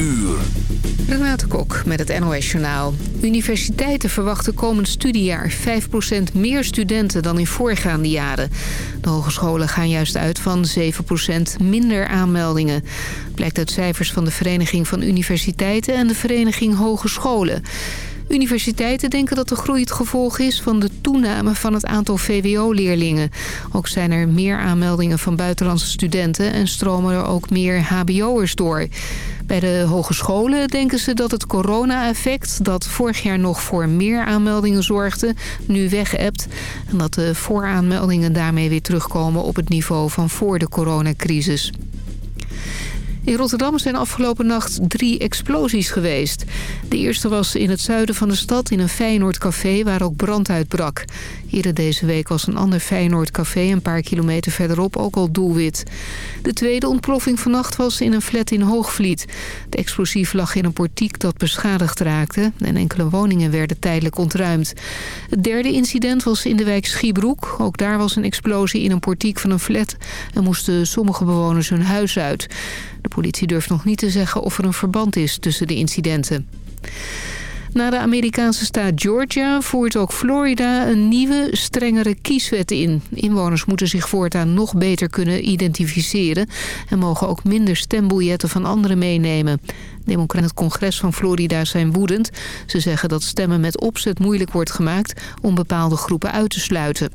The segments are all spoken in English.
uur. Renate Kok met het NOS Journaal. Universiteiten verwachten komend studiejaar 5% meer studenten dan in voorgaande jaren. De hogescholen gaan juist uit van 7% minder aanmeldingen. Blijkt uit cijfers van de Vereniging van Universiteiten en de Vereniging Hogescholen. Universiteiten denken dat de groei het gevolg is van de toename van het aantal VWO-leerlingen. Ook zijn er meer aanmeldingen van buitenlandse studenten en stromen er ook meer hbo'ers door. Bij de hogescholen denken ze dat het corona-effect... dat vorig jaar nog voor meer aanmeldingen zorgde, nu weg-ebt... en dat de vooraanmeldingen daarmee weer terugkomen op het niveau van voor de coronacrisis. In Rotterdam zijn afgelopen nacht drie explosies geweest. De eerste was in het zuiden van de stad in een Feyenoord-café waar ook brand uitbrak. Eerder deze week was een ander Feyenoord-café een paar kilometer verderop ook al doelwit. De tweede ontploffing vannacht was in een flat in Hoogvliet. De explosief lag in een portiek dat beschadigd raakte en enkele woningen werden tijdelijk ontruimd. Het derde incident was in de wijk Schiebroek. Ook daar was een explosie in een portiek van een flat en moesten sommige bewoners hun huis uit. De politie durft nog niet te zeggen of er een verband is tussen de incidenten. Na de Amerikaanse staat Georgia voert ook Florida een nieuwe, strengere kieswet in. Inwoners moeten zich voortaan nog beter kunnen identificeren... en mogen ook minder stembiljetten van anderen meenemen. Democraten het congres van Florida zijn woedend. Ze zeggen dat stemmen met opzet moeilijk wordt gemaakt om bepaalde groepen uit te sluiten.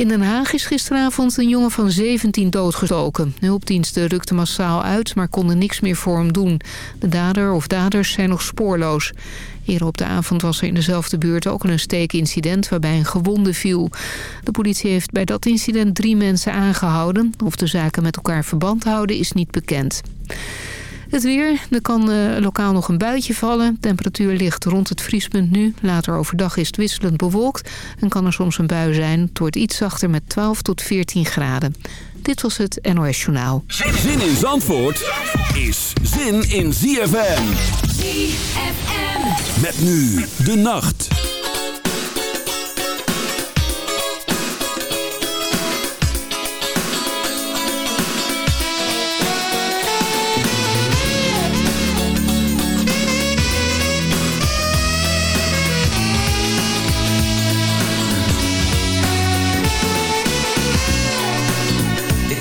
In Den Haag is gisteravond een jongen van 17 doodgestoken. hulpdiensten rukten massaal uit, maar konden niks meer voor hem doen. De dader of daders zijn nog spoorloos. Eerder op de avond was er in dezelfde buurt ook een steekincident waarbij een gewonde viel. De politie heeft bij dat incident drie mensen aangehouden. Of de zaken met elkaar verband houden is niet bekend. Het weer. Er kan uh, lokaal nog een buitje vallen. Temperatuur ligt rond het vriespunt nu. Later overdag is het wisselend bewolkt. En kan er soms een bui zijn. Het wordt iets zachter met 12 tot 14 graden. Dit was het NOS Journaal. Zin in Zandvoort is zin in ZFM. ZFM. Met nu de nacht.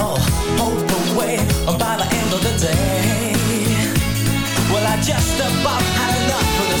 all by the end of the day. Well, I just about had enough of the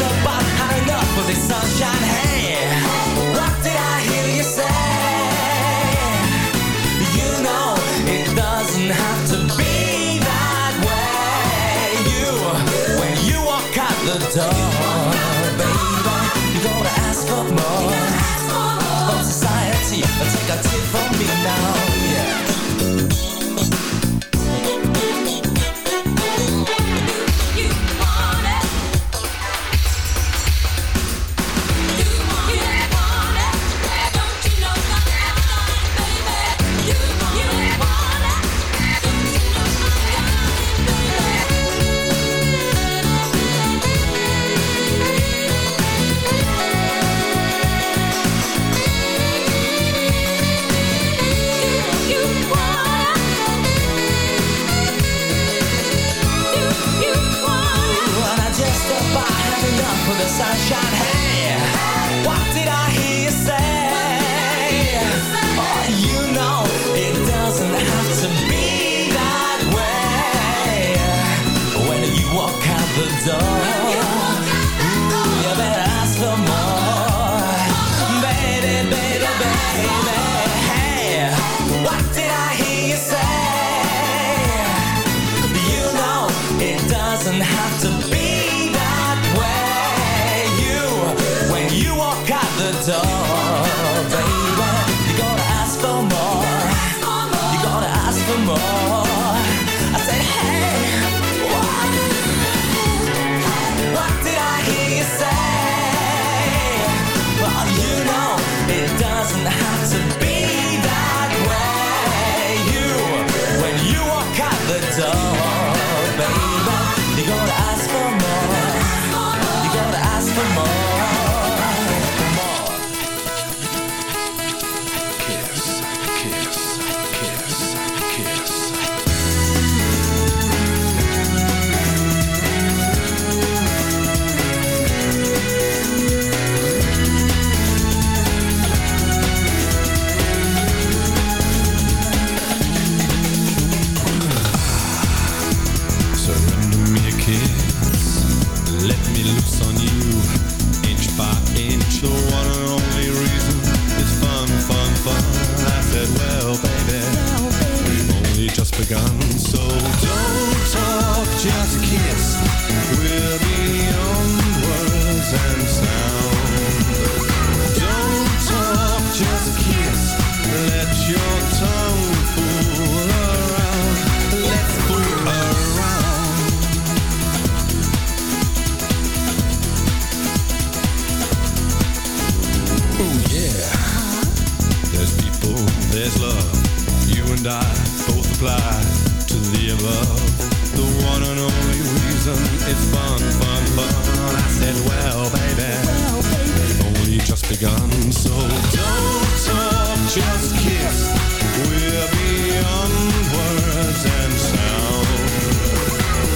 the box enough for the sunshine. all gun. So don't talk, just The one and only reason it's fun, fun, fun. I said, well, baby. we've only just begun. So don't talk, just kiss. We're beyond words and sound.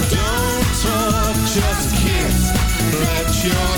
Don't talk, just kiss. Let your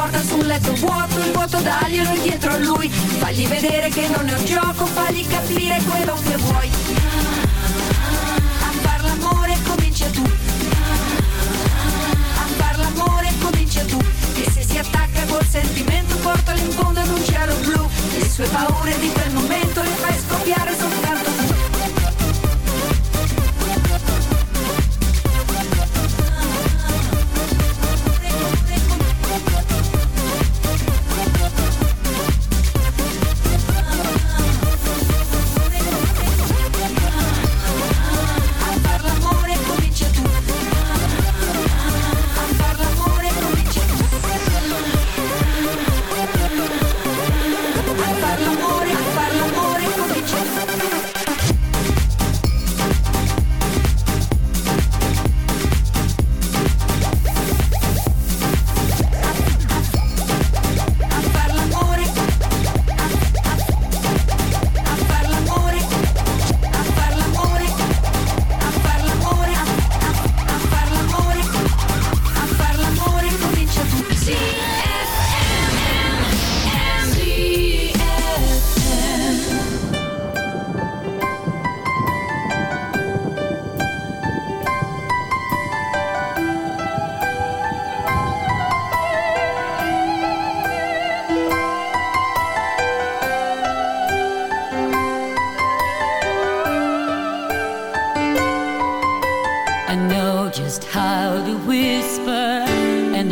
porta su un letto vuoto, il vuoto daglielo dietro a lui. Fagli vedere che non è un gioco, fagli capire quello che vuoi. A far l'amore comincia tu. A far l'amore comincia tu. E se si attacca col sentimento, portalo in fondo ad un cielo blu. Le sue paure di quel momento le fai scoppiare soltanto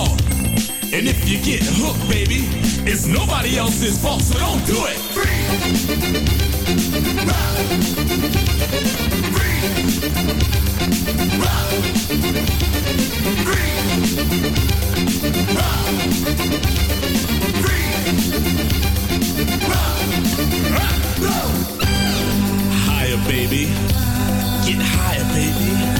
all. And if you get hooked, baby, it's nobody else's fault, so don't do it. Free. Rock. Free. Rock. Free. Rock. Rock. Rock. Higher, baby. Get higher, baby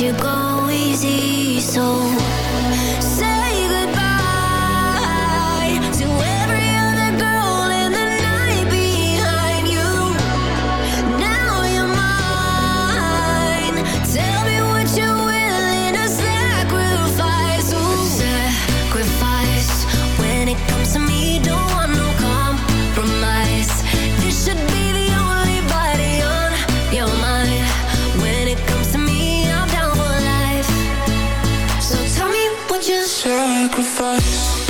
You go easy. So sacrifice.